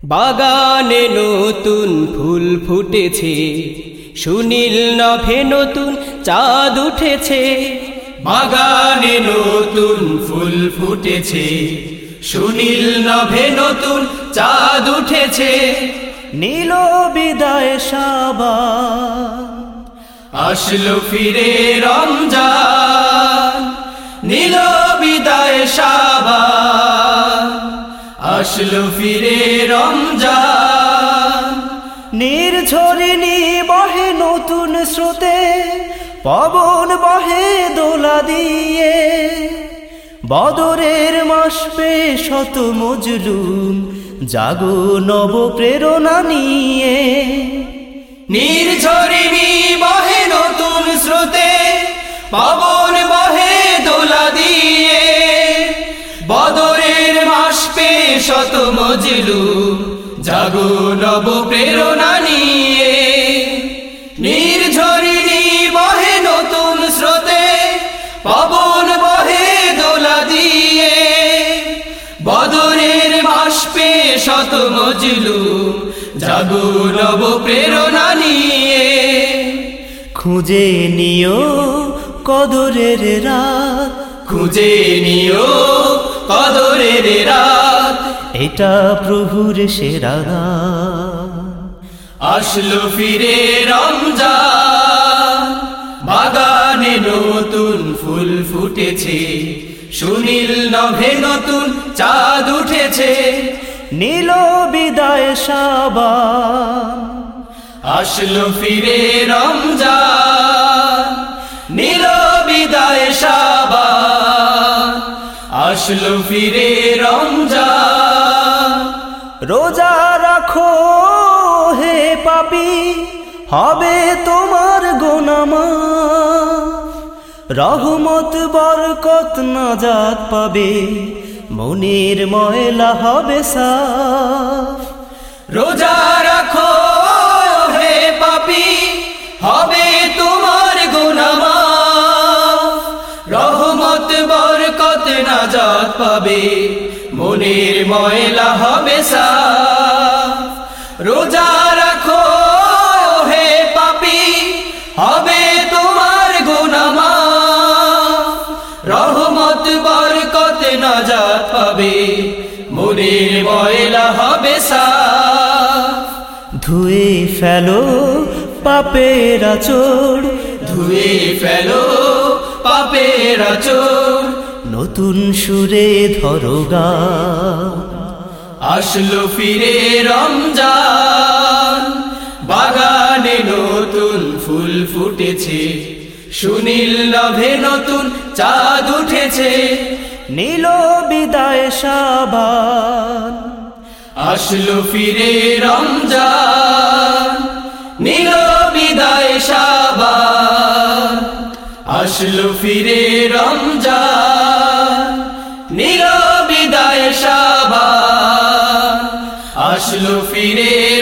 বাগানে নতুন ফুল ফুটেছে, সুনীল নভে নতুন চাঁদ উঠেছে। বাগানে নতুন ফুল ফুটেছে, সুনীল নভে নতুন চাঁদ উঠেছে। নীল বিদায় সাবা আসলো ফিরে রমজান। নীল বিদায় সাবান, আসলো ফিরে নির্ঝরিণী বহে নতুন স্রোতে, পবন বহে দোলা দিয়ে। বদরের মাস পে শত মজলুম, জাগো নব প্রেরণা নিয়ে। নির্ঝরিণী বহে নতুন স্রোতে, পবন বহে দোলা দিয়ে। বদরের মাস পে শত মজলু জাগো নব প্রেরণা পবন বহে দোলা দিয়ে বদরের মাস পে শত মজলু জাগো নব প্রেরণা নিয়ে। খুঁজে নিও কদরের রাত। খুঁজে নিও কদরের রাত। এটা প্রভুর সেরা গান। আসলো ফিরে রমজান। ফুটেছে। সুনীল নভে নতুন চাঁদ উঠেছে। নীল বিদায় সাবান। আসলো ফিরে রমজান। নীল বিদায় সাবান। আসলো ফিরে রমজান। রোজা রাখো হে পাপি, হবে তোমার গোনামা রহমত বরকত নাজাত পাবে, মনের ময়লা হবে সাফ। রোজা রাখো হে পাপি, হবে তোমার গুনামা রহমত বরকত নাজাত পাবে, মনের ময়লা হবে সাফ। রোজা পাবে মনের ময়লা হবে ধুয়ে ফেলো পাপের আচর ধুয়ে ফেলো পাপের আচর নতুন সুরে ধরো গা। আসলো ফিরে রমজান বাগানে নতুন ফুল ফুটেছে। সুনীল নভে নতুন চাঁদ উঠেছে নীল বিদায় সাবান। আসলো ফিরে রমজান, নীল বিদায় সাবান। আসলো ফিরে রমজান, নীল বিদায় সাবান। আসলো ফিরে